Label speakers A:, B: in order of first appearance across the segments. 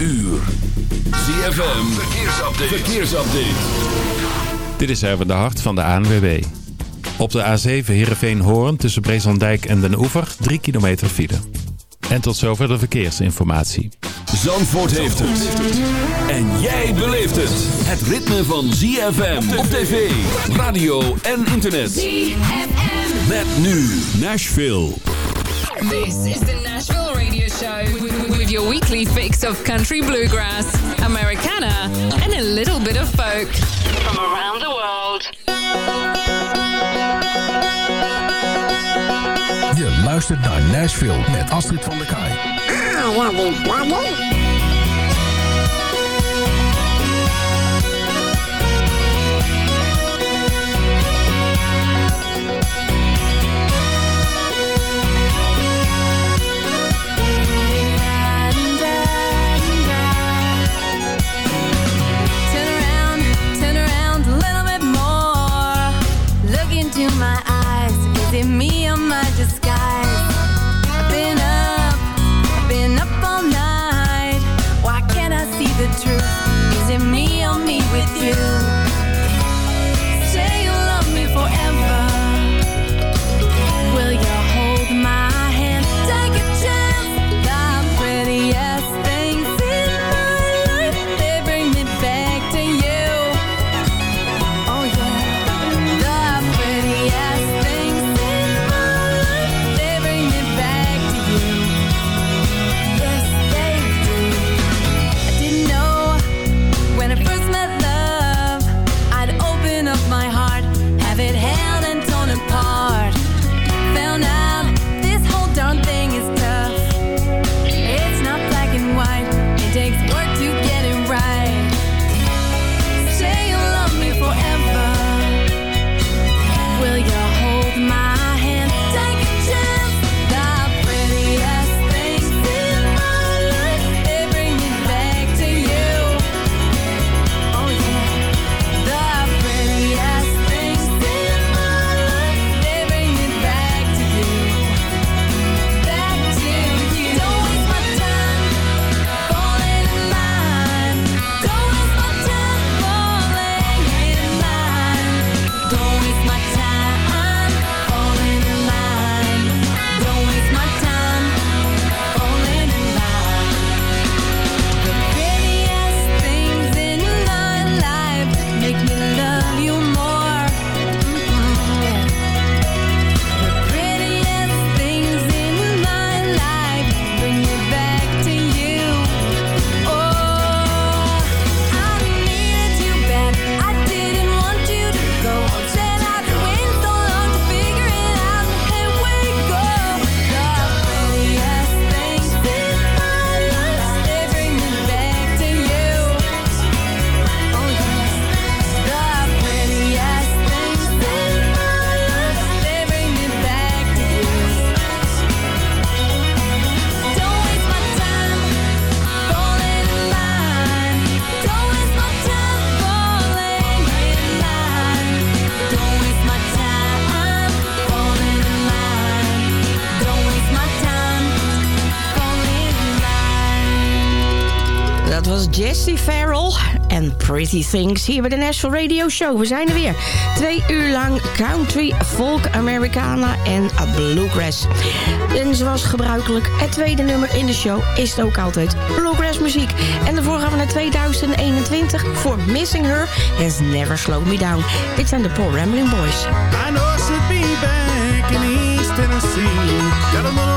A: uur. ZFM, verkeersupdate. verkeersupdate.
B: Dit is even de hart van de ANWB. Op de A7 Heerenveen-Hoorn tussen Brezondijk en Den Oever 3 kilometer file. En tot zover de verkeersinformatie.
A: Zandvoort heeft het. En jij beleeft het. Het ritme van ZFM op tv, radio en internet.
C: ZFM.
A: Met nu Nashville.
C: This is the Nashville Radio Show with your weekly fix of country bluegrass, Americana, and a little bit of folk from around the world.
D: Je luistert naar Nashville met Astrid van der Kaai.
E: Turn me or my disguise? I've been up, I've been up all night. Why can't I see the truth? Is it me or me with you?
F: Dat was Jessie Farrell en Pretty Things hier bij de Nashville Radio Show. We zijn er weer. Twee uur lang country, folk, Americana en bluegrass. En zoals gebruikelijk, het tweede nummer in de show is ook altijd bluegrass muziek. En daarvoor gaan we naar 2021 voor Missing Her Has Never Slowed Me Down. Dit zijn de Paul Rambling Boys.
G: I know I should be back in East Tennessee.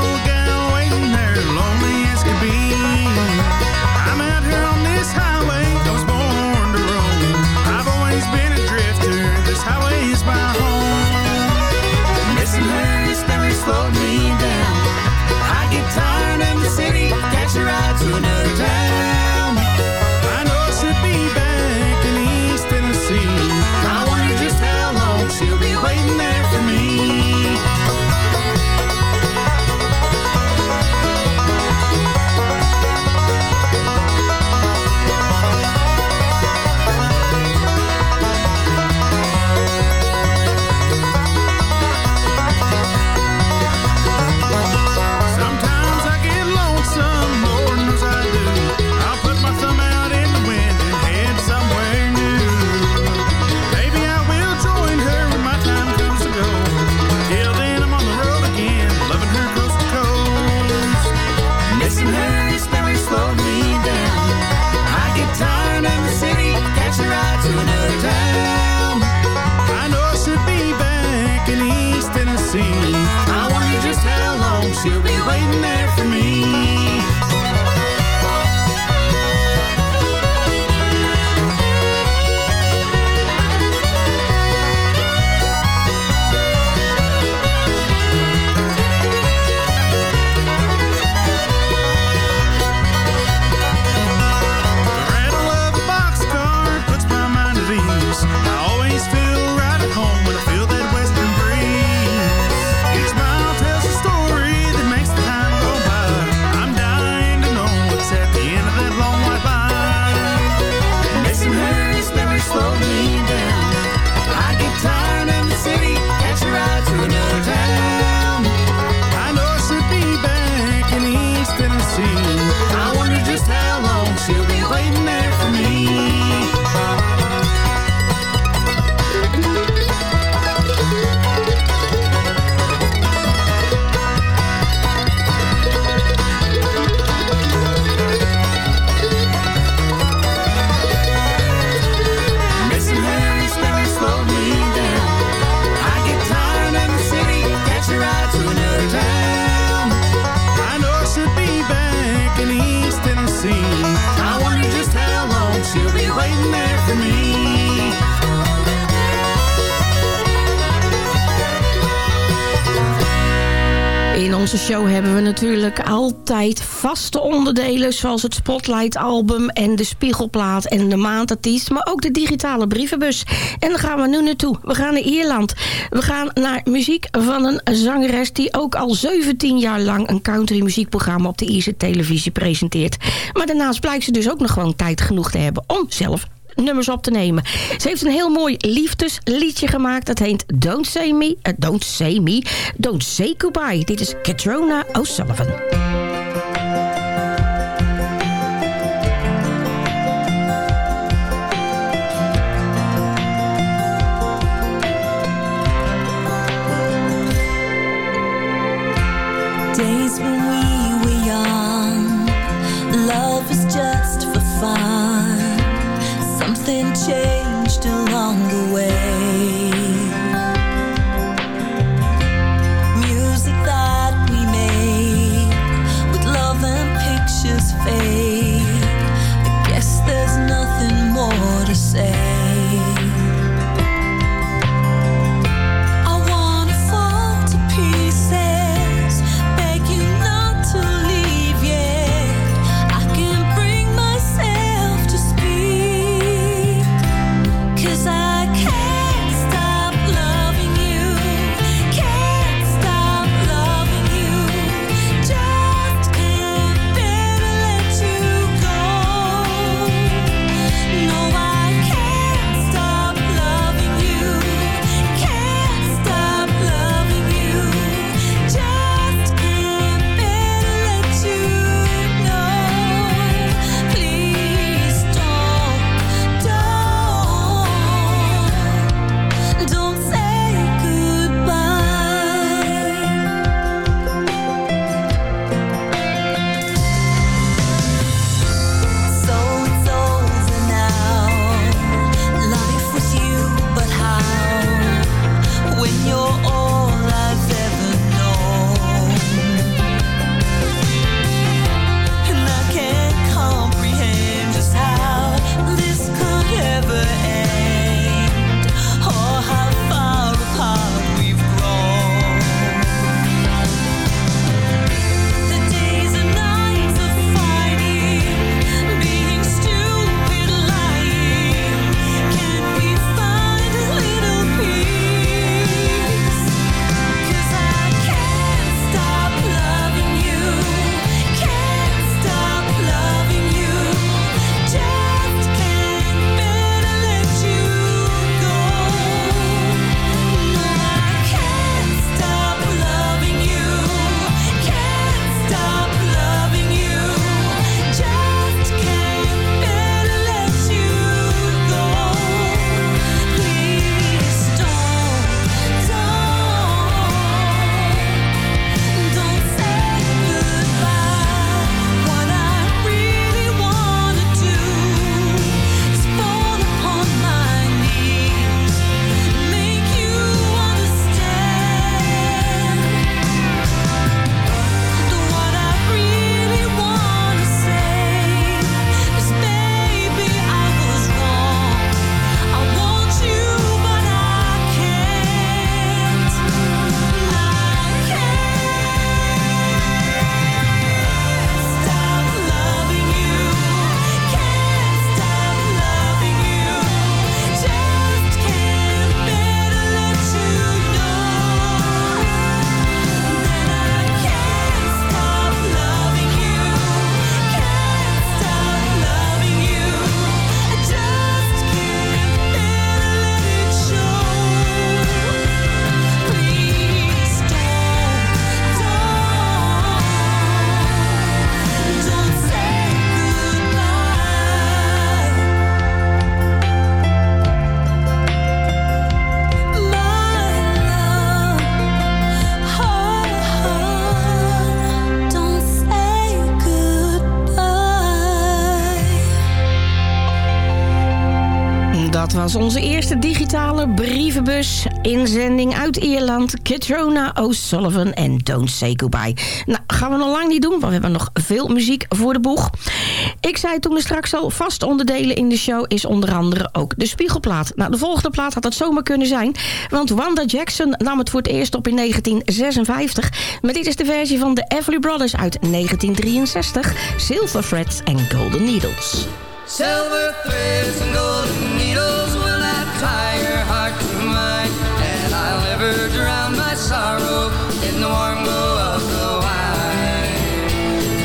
F: Vaste onderdelen... zoals het Spotlight-album en de Spiegelplaat en de maandartiest... maar ook de digitale brievenbus. En daar gaan we nu naartoe. We gaan naar Ierland. We gaan naar muziek van een zangeres... die ook al 17 jaar lang een country muziekprogramma... op de Ierse televisie presenteert. Maar daarnaast blijkt ze dus ook nog gewoon tijd genoeg te hebben... om zelf nummers op te nemen. Ze heeft een heel mooi liefdesliedje gemaakt. Dat heet Don't Say Me, eh, Don't Say Me, Don't Say Goodbye. Dit is Katrona O'Sullivan.
H: Something changed along the way.
F: Was onze eerste digitale brievenbus. Inzending uit Ierland. Katrona O'Sullivan en Don't Say Goodbye. Nou, gaan we nog lang niet doen, want we hebben nog veel muziek voor de boeg. Ik zei toen er straks al, vast onderdelen in de show is onder andere ook de spiegelplaat. Nou, de volgende plaat had het zomaar kunnen zijn. Want Wanda Jackson nam het voor het eerst op in 1956. Maar dit is de versie van de Everly Brothers uit 1963. Silver Threads and Golden Needles.
I: Silver threads and golden needles tie your heart to mine, and I'll never drown my sorrow in the warm glow of the wine.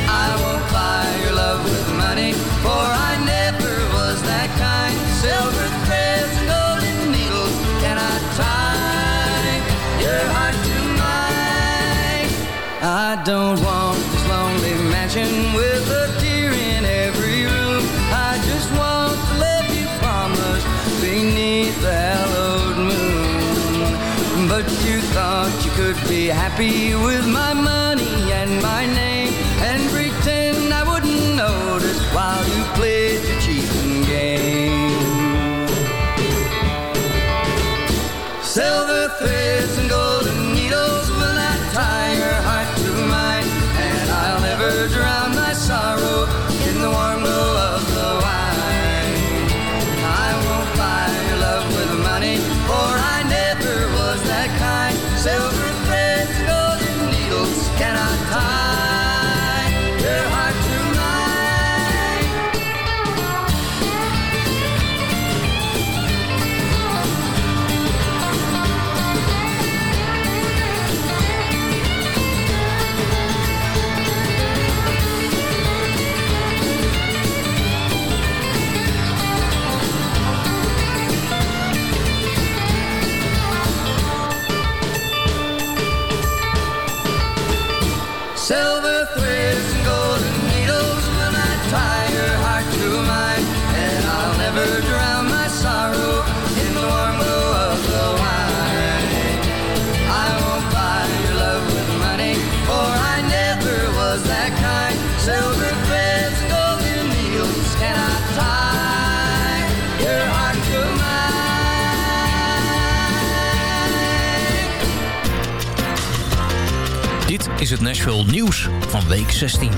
I: I won't buy your love with money, for I never was that kind. Silver threads and golden needles cannot tie your heart to mine. I don't happy with
J: Nashville Nieuws van week 16.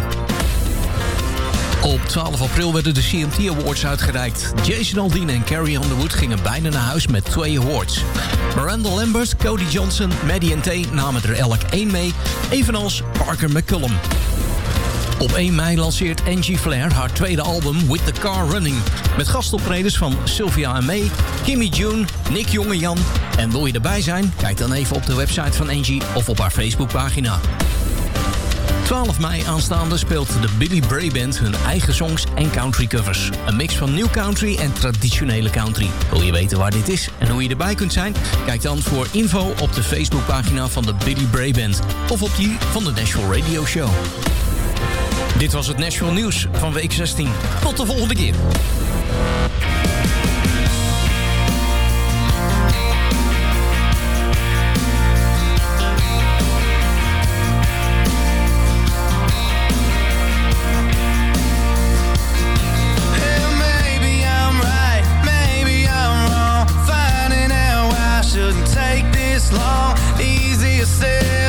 J: Op 12 april werden de CMT Awards uitgereikt. Jason Aldean en Carrie Underwood gingen bijna naar huis met twee awards. Miranda Lambert, Cody Johnson, Maddie Tay namen er elk één mee, evenals Parker McCullum. Op 1 mei lanceert Angie Flair haar tweede album With the Car Running. Met gastoptredens van Sylvia en May, Kimmy June, Nick Jongejan. En wil je erbij zijn? Kijk dan even op de website van Angie of op haar Facebookpagina. 12 mei aanstaande speelt de Billy Bray Band hun eigen songs en country covers. Een mix van new country en traditionele country. Wil je weten waar dit is en hoe je erbij kunt zijn? Kijk dan voor info op de Facebookpagina van de Billy Bray Band. Of op die van de Nashville Radio Show. Dit was het Nashville Nieuws van week 16. Tot de volgende keer.
G: you said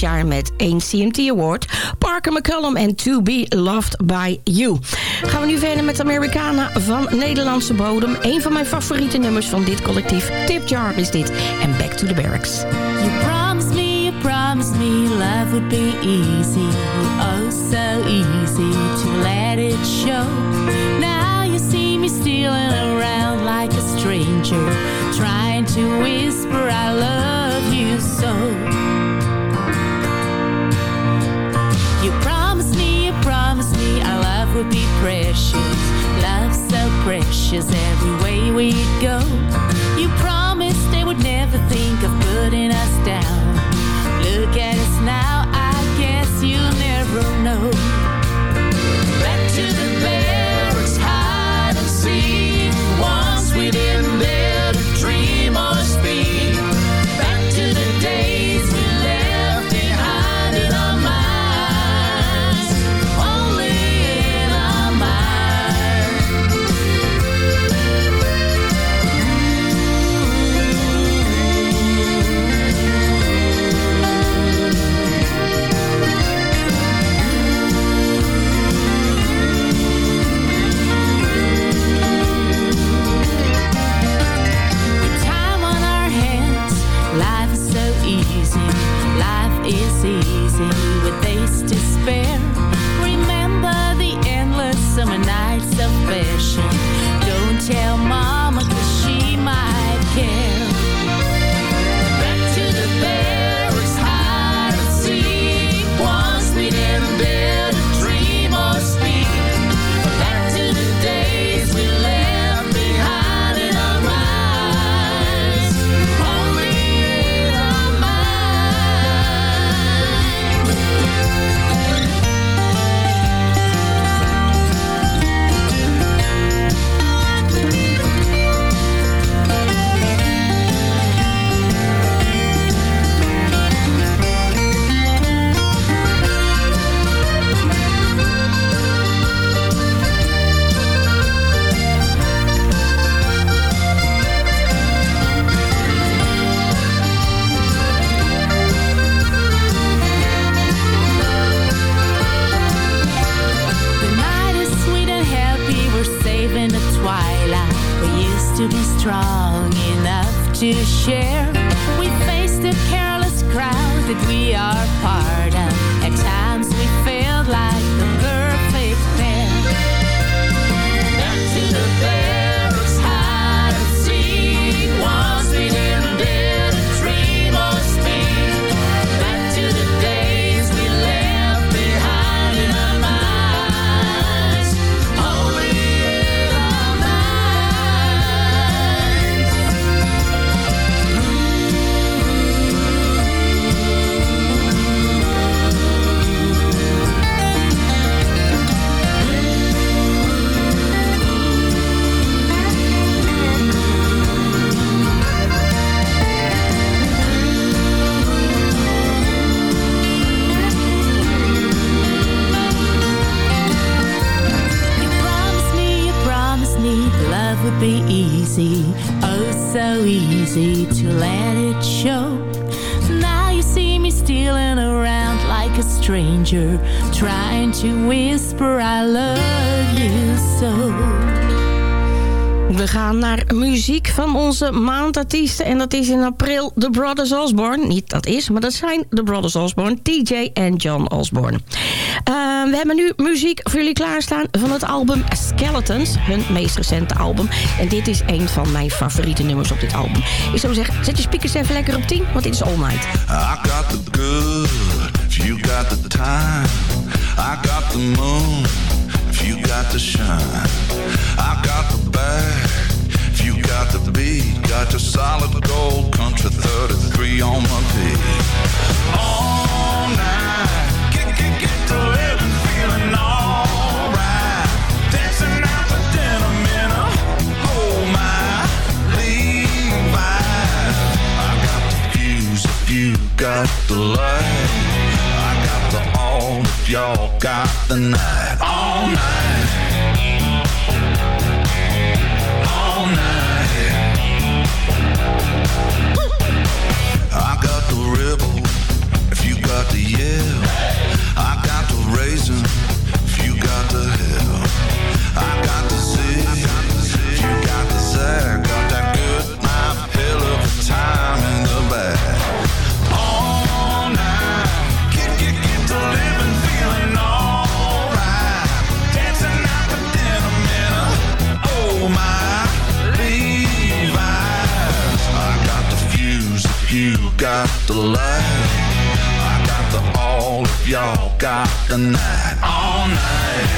E: jaar met één CMT Award. Parker McCullum en To Be Loved By You. Gaan we nu verder met Americana van Nederlandse bodem. Een van mijn favoriete nummers van dit collectief. Tip Jar is dit. En Back to the Barracks.
K: You promised me, you promised me love would be easy. Oh, so easy to let it show. Now you see me stealing around like a stranger, trying to whisper, I love you so.
E: ashes onze maandartiesten. En dat is in april The Brothers Osborne. Niet dat is, maar dat zijn The Brothers Osborne. TJ en John Osborne. Eh, we hebben nu muziek voor jullie klaarstaan van het album Skeletons. Hun meest recente album. En dit is een van mijn favoriete nummers op dit album. Ik zou zeggen, zet je speakers even lekker op 10. Want dit is All Night.
L: I got the good, if you got the time. I got the moon, if you got the shine. I got the if you got the beat. Got your solid gold country 33 on my feet. All night, get, get, get to alright. Out the denim in a my Levi's. I got the fuse you got the light. I got the all if y'all got the night. All night. got the night all night.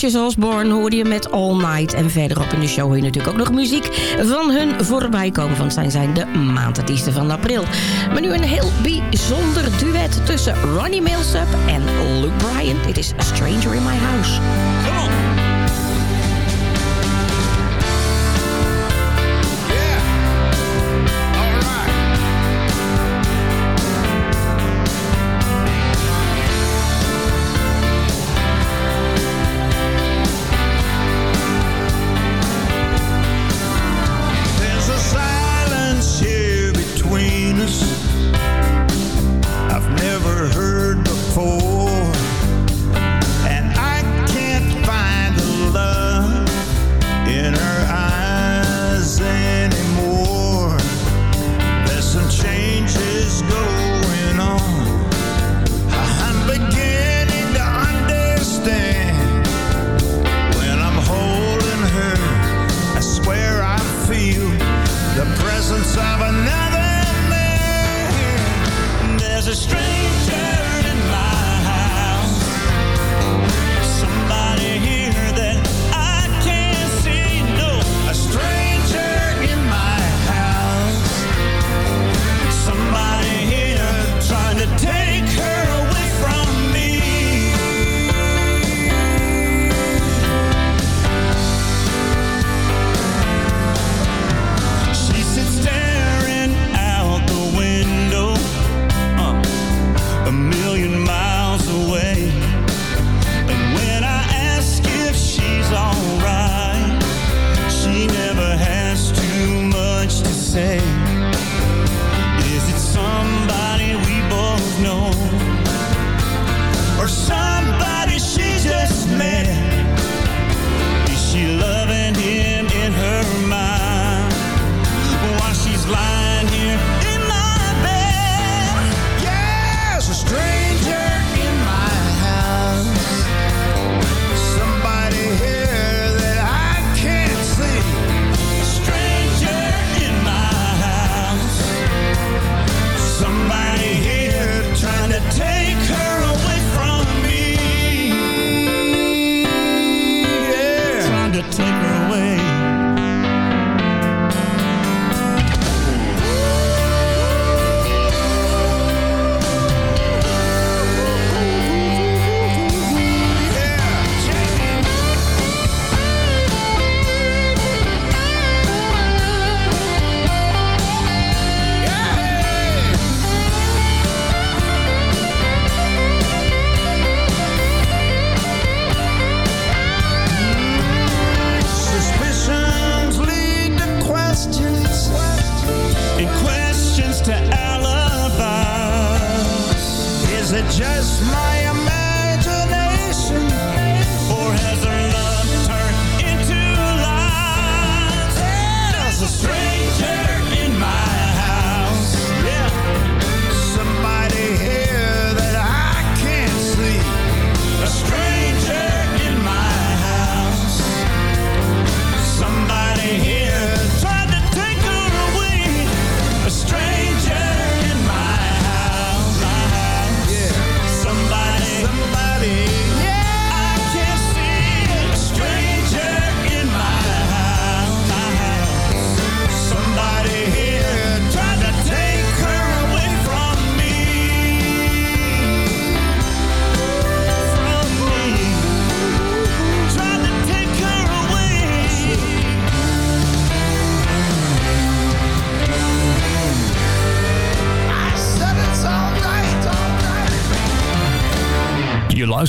F: zoals Osborne hoorde je met All Night. En verderop in de show hoor je natuurlijk ook nog muziek van hun voorbij komen. Want zij zijn de maandartiesten van april. Maar nu een heel bijzonder duet tussen Ronnie Milsap en Luke Bryan. Dit is A Stranger in My House.
G: There's a strength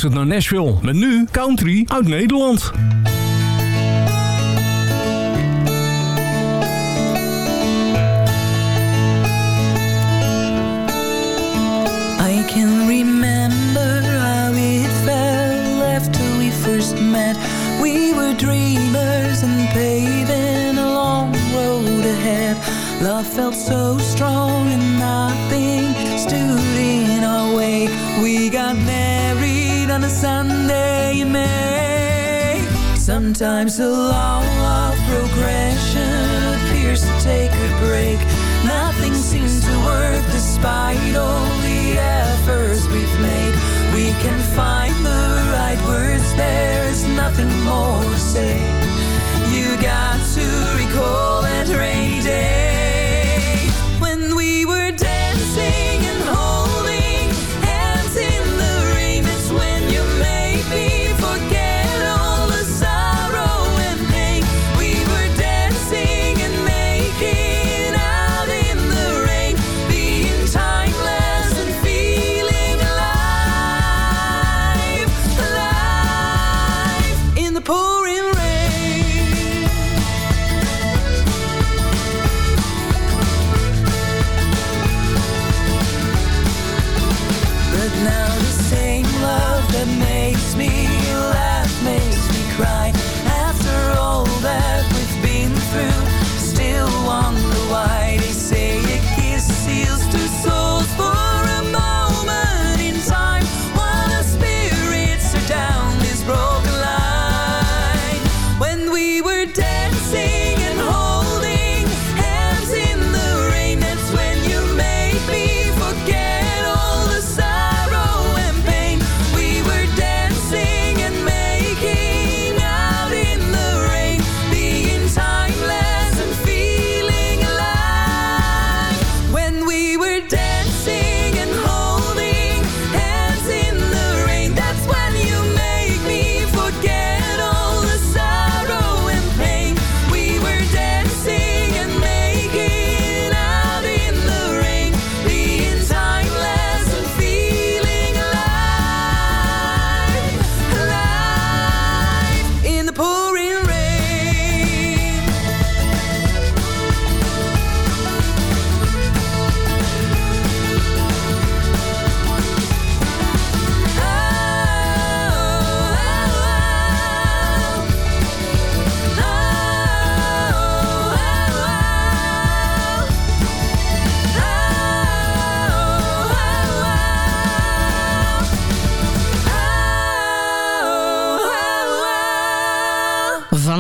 M: luistert naar Nashville. Met nu country uit Nederland.
H: I can remember how it felt after we first met. We were dreamers and paving a long road ahead. Love felt so strong and nothing stood in our way. We got on a Sunday in May. Sometimes the law of progression appears to take a break. Nothing seems to work despite all the efforts we've made. We can find the right words, there's nothing more to say. You got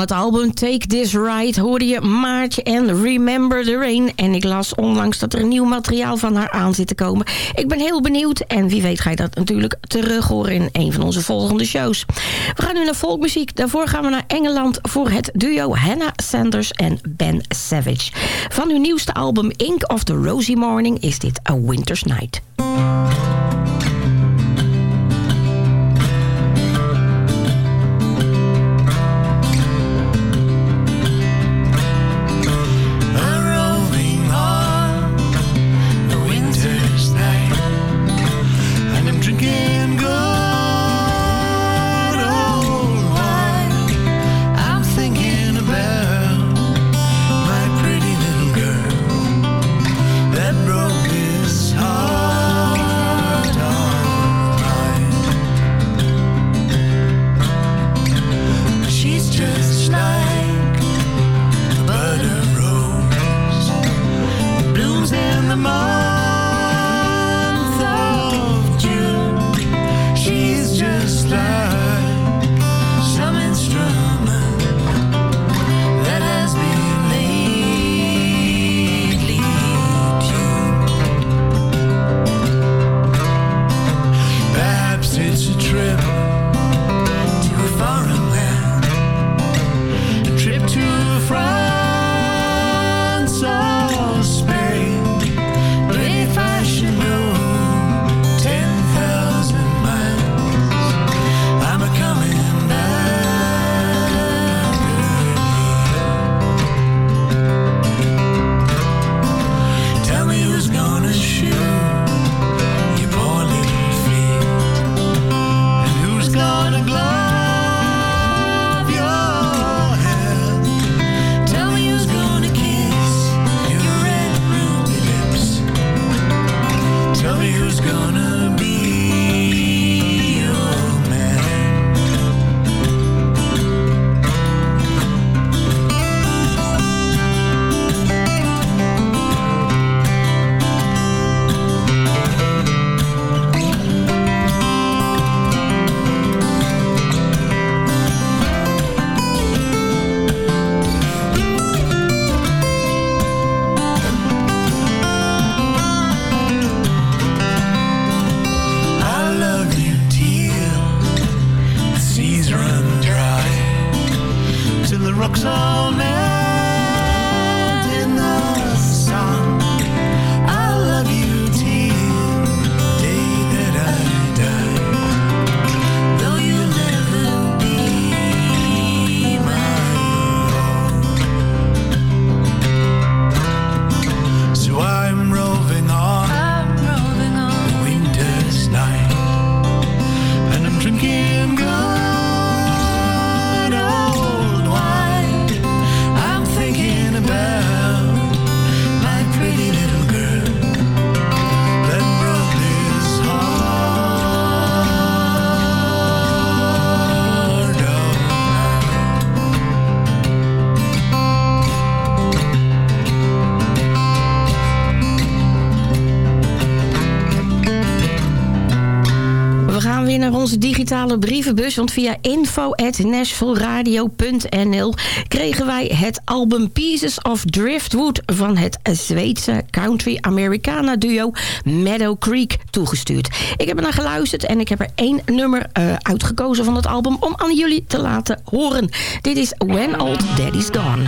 F: het album Take This Ride hoorde je Maartje en Remember the Rain. En ik las onlangs dat er nieuw materiaal van haar aan zit te komen. Ik ben heel benieuwd en wie weet ga je dat natuurlijk terug horen in een van onze volgende shows. We gaan nu naar volkmuziek. Daarvoor gaan we naar Engeland voor het duo Hannah Sanders en Ben Savage. Van hun nieuwste album Ink of the Rosy Morning is dit A Winter's Night. Digitale brievenbus. Want via info.nashvilleradio.nl kregen wij het album Pieces of Driftwood... van het Zweedse country Americana duo Meadow Creek toegestuurd. Ik heb er naar geluisterd en ik heb er één nummer eh, uitgekozen van het album... om aan jullie te laten horen. Dit is When Old Daddy's Gone.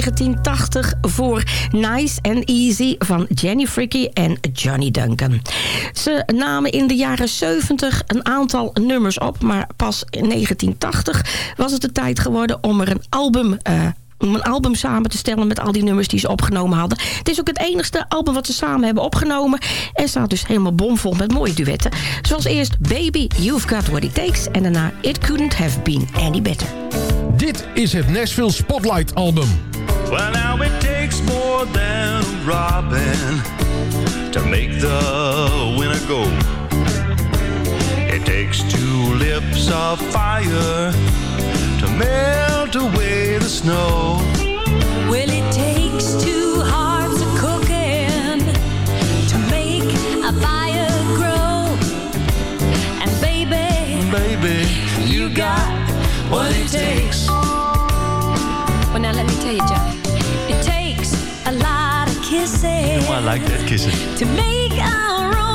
F: 1980 voor Nice and Easy van Jenny Fricky en Johnny Duncan. Ze namen in de jaren 70 een aantal nummers op, maar pas in 1980 was het de tijd geworden om er een album eh, om een album samen te stellen met al die nummers die ze opgenomen hadden. Het is ook het enigste album wat ze samen hebben opgenomen. En staat dus helemaal bomvol met mooie duetten. Zoals eerst Baby, You've Got What It Takes. En daarna It Couldn't Have Been Any Better.
D: Dit is het Nashville Spotlight album.
G: Well, now it takes more than robin to make the winner go. It takes two lips of fire to melt away the snow.
H: Well, it takes two hearts of cooking to make a fire grow. And baby,
G: Baby,
H: you got what it takes. Well, now let me tell you, Johnny. It takes a lot of kissing
G: oh, I like that kissing.
H: to make our romance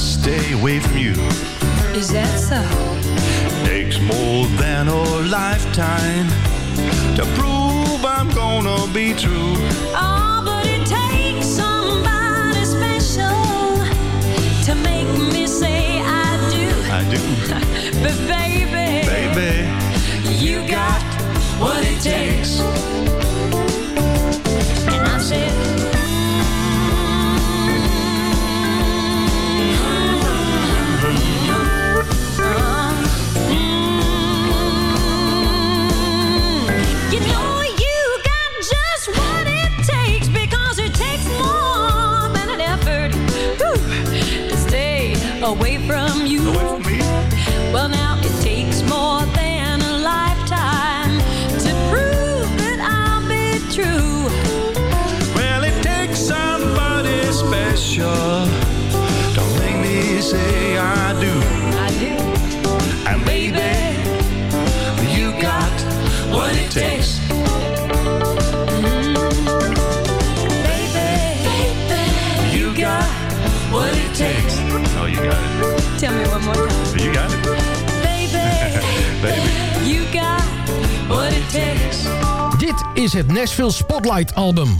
G: stay away from you.
H: Is that so?
G: Takes more than a lifetime to prove I'm gonna be true.
H: Oh, but it takes somebody special to make me say I do.
G: I do,
H: But baby,
G: say I do.
H: I do,
G: And baby, you got what it takes.
H: baby.
G: You got
H: what it takes.
G: Oh, you got it.
H: Tell me one more time,
G: You got it,
H: baby.
G: baby.
H: You got what it takes.
D: Dit is het Nashville Spotlight album.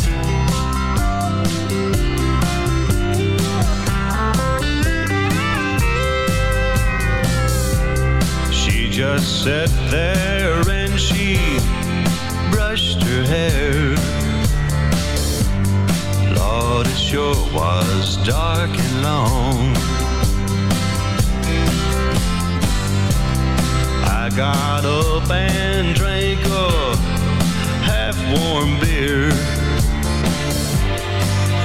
G: Just sat there and she brushed her hair. Lord, it sure was dark and long. I got up and drank a half-warm beer.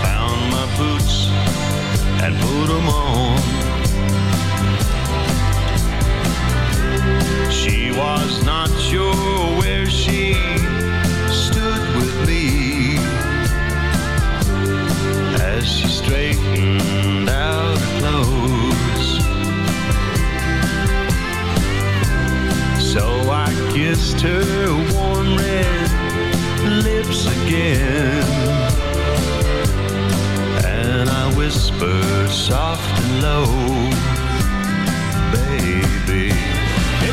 G: Found my boots and put 'em on. She was not sure where she stood with me as she straightened out her clothes. So I kissed her warm red lips again. And I whispered soft and low, baby.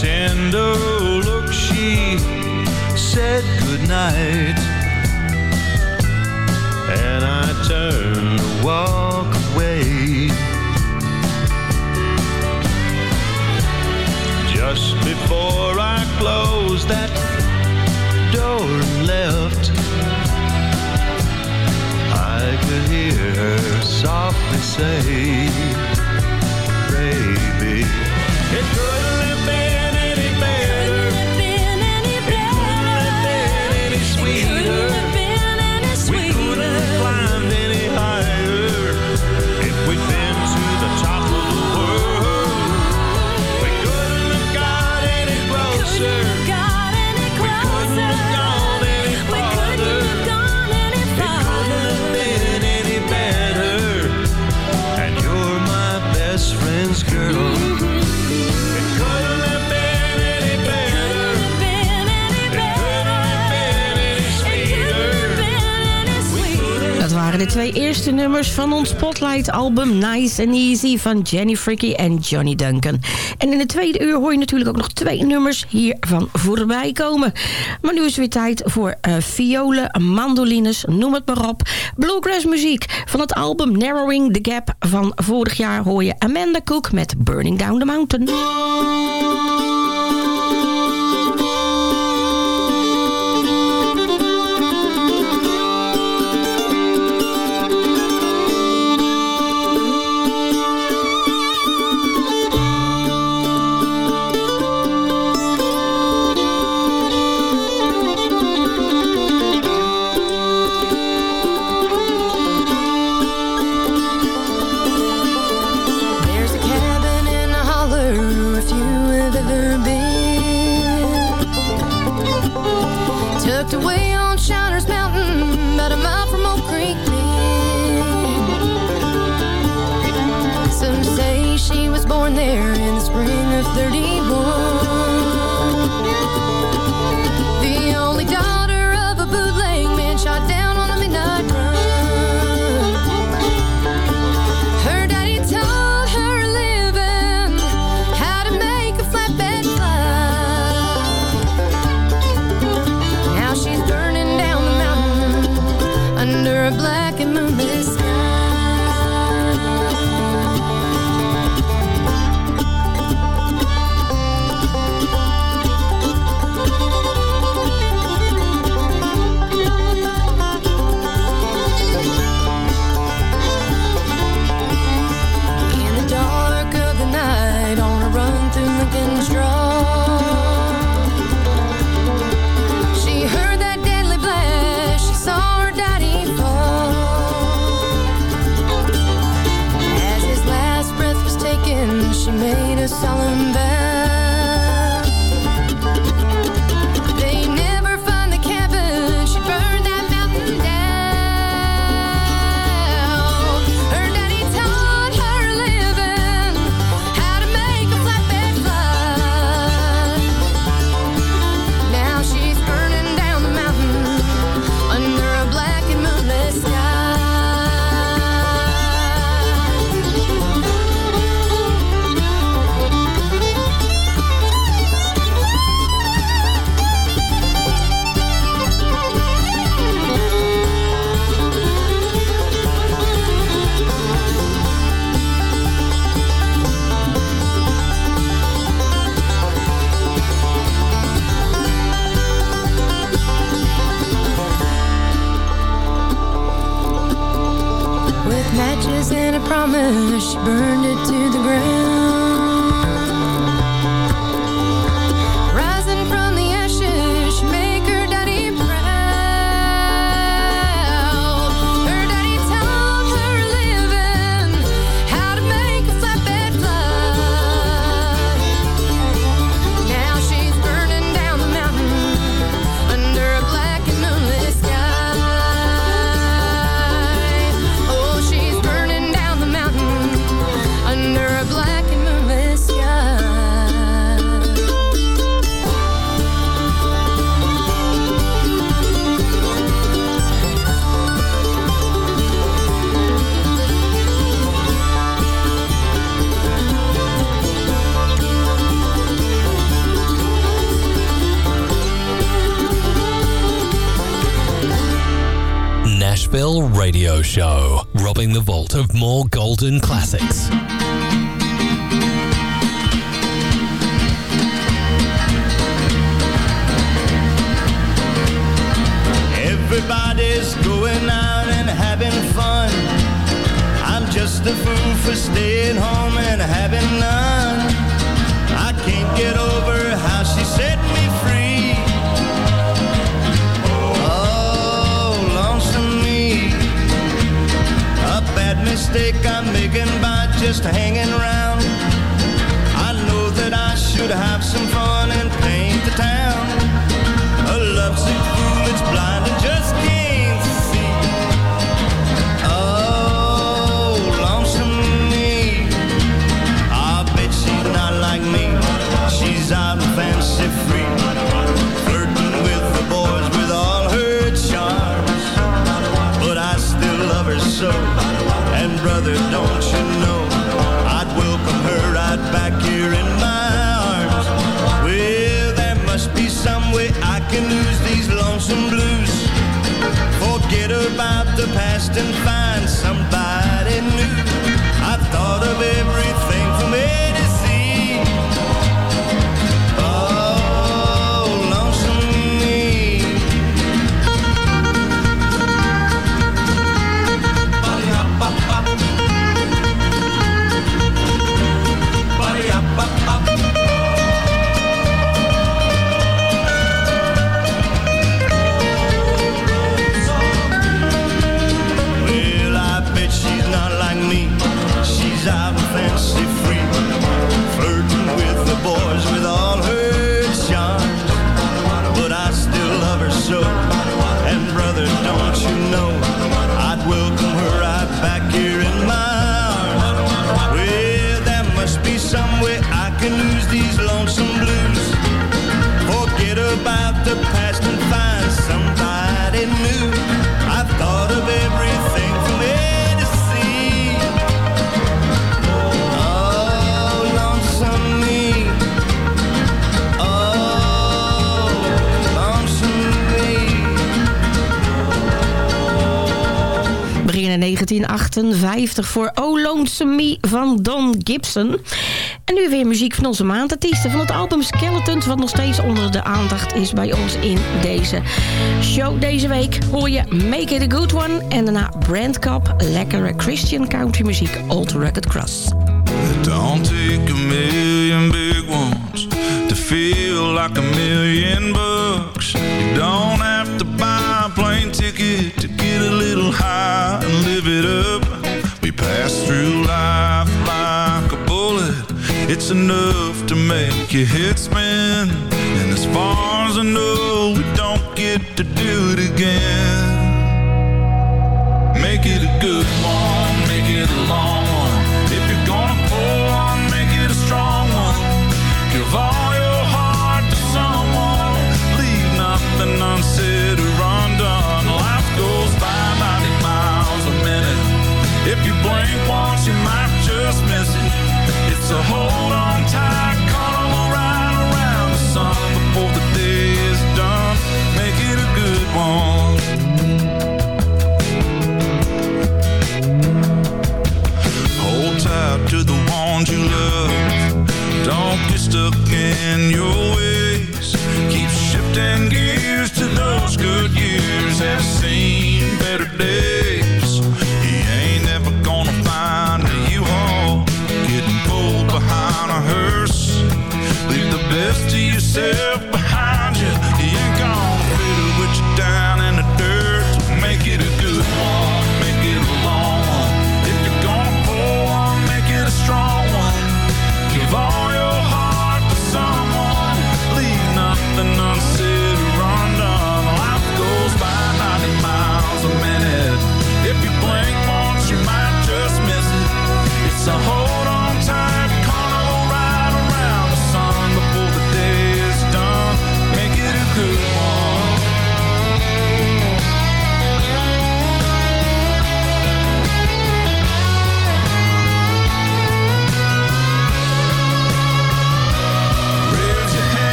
G: tender look she said goodnight. And I turned to walk away. Just before I closed that door and left. I could hear her softly say Baby, it
N: could twee eerste nummers van ons Spotlight-album Nice and Easy van Jenny Fricky en Johnny Duncan. En in de tweede uur hoor je natuurlijk ook nog twee nummers hiervan voorbij komen. Maar nu is weer tijd voor uh, violen, mandolines, noem het maar op. Bluegrass muziek van het album Narrowing the Gap van vorig jaar hoor je Amanda Cook met Burning Down the Mountain.
O: dirty staying home and having none. I can't get over how she set me free. Oh, lonesome me. A bad mistake I'm making by just hanging around. I know that I should have some and find somebody new. I've thought of everything can lose these lonesome blues. Forget about the past and find somebody new. I've thought of everything from A to Z. Oh, lonesome me. Oh, lonesome me.
F: Beginnen 1958 voor Oh Lonesome Me van Don Gibson. En nu weer muziek van onze maandartiesten van het album Skeletons... wat nog steeds onder de aandacht is bij ons in deze show. Deze week hoor je Make It A Good One... en daarna Brand Cup, lekkere Christian country muziek Old Rugged Cross.
L: It don't take a million big ones to feel like a million bucks. You don't have to buy a plane ticket to get a little high and live it up. We pass through life bullet. It's enough to make your head spin. And as far as I know, we don't get to do it again. Make it a good one, make it a long one. If you're gonna pull one, make it a strong one. Give all your heart to someone. Leave nothing unsaid or undone. Life goes by 90 miles a minute. If you blink once, you might just miss it. So hold on tight, ride around the sun before the day is done. Make it a good one. Hold tight to the ones you love. Don't get stuck in
P: your ways. Keep shifting gears to those good years
L: have seen.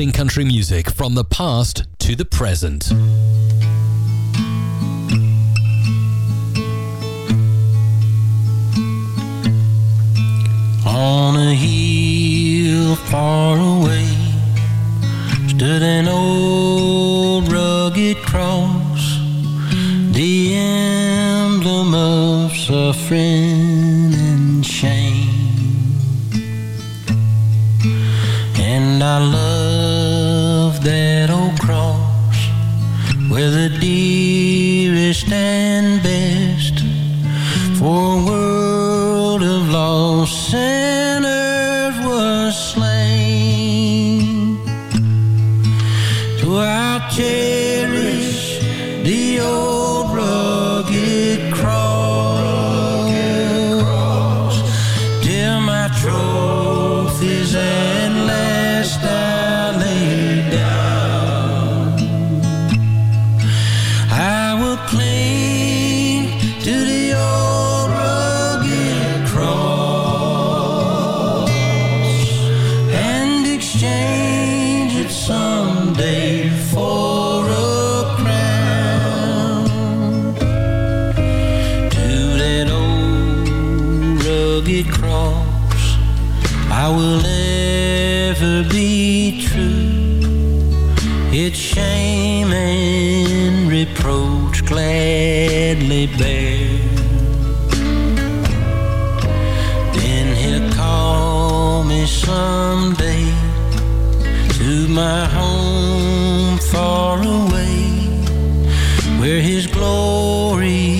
L: uplifting country music from the past to the present.
Q: On a hill far away stood an old rugged cross, the emblem of suffering and shame. And I love and someday to my home far away where his glory